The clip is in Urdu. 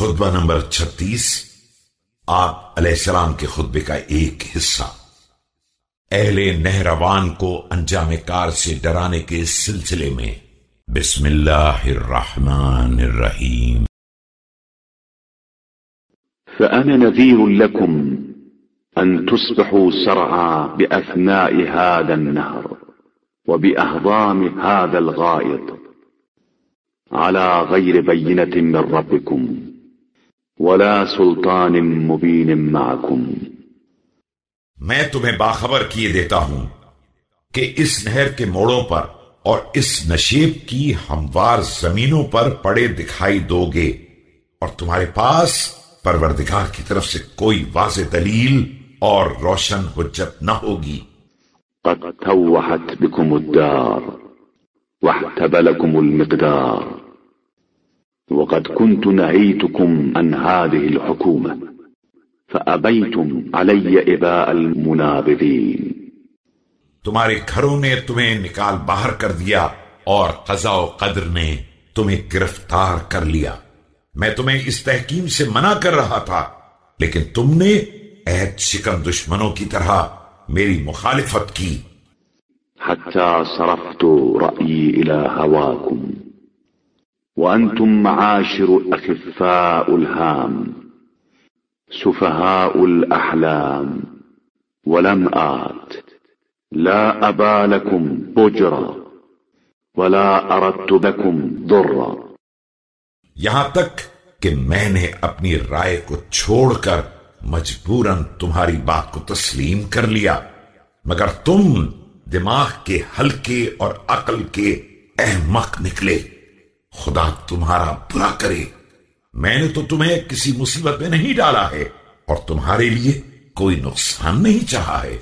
خطبہ نمبر چھتیس، آپ علیہ السلام کے خطبے کا ایک حصہ۔ اہل نہروان کو انجام کار سے ڈرانے کے سلسلے میں بسم اللہ الرحمن الرحیم۔ فأنا نذير لكم أن تصبحوا سرعا بأثناء هذا النهر وبأهضام هذا الغائط على غير بينة من ربكم ولا سلطان مبين معكم میں تمہیں باخبر کیے دیتا ہوں کہ اس نہر کے موڑوں پر اور اس نشیب کی ہموار زمینوں پر پڑے دکھائی دو گے اور تمہارے پاس پروردگار کی طرف سے کوئی واضح دلیل اور روشن حجت نہ ہوگی۔ قد توحت بكم الدار واحتبلكم المقدار۔ وقد كنت نهيتكم عن هذه الحكومة فأبيتم علي إباء المنابذين. تمہارے گھروں نے تمہیں نکال باہر کر دیا اور قضاء و قدر نے تمہیں گرفتار کر لیا۔ میں تمہیں اس تحکیم سے منع کر رہا تھا لیکن تم نے عہد شکن دشمنوں کی طرح میری مخالفت کی۔ حتى صرفت رأيي إلى هواكم۔ وأنتم معاشر أخفاء الهام سفهاء الأحلام ولم آت لا أبا لكم بجرا ولا أردت بكم ضرا یہاں تک کہ میں نے اپنی رائے کو چھوڑ کر مجبوراً تمہاری بات کو تسلیم کر لیا، مگر تم دماغ کے ہلکے اور عقل کے احمق نکلے۔ خدا تمہارا برا کرے۔ میں نے تو تمہیں کسی مصیبت میں نہیں ڈالا ہے اور تمہارے لیے کوئی نقصان نہیں چاہا ہے۔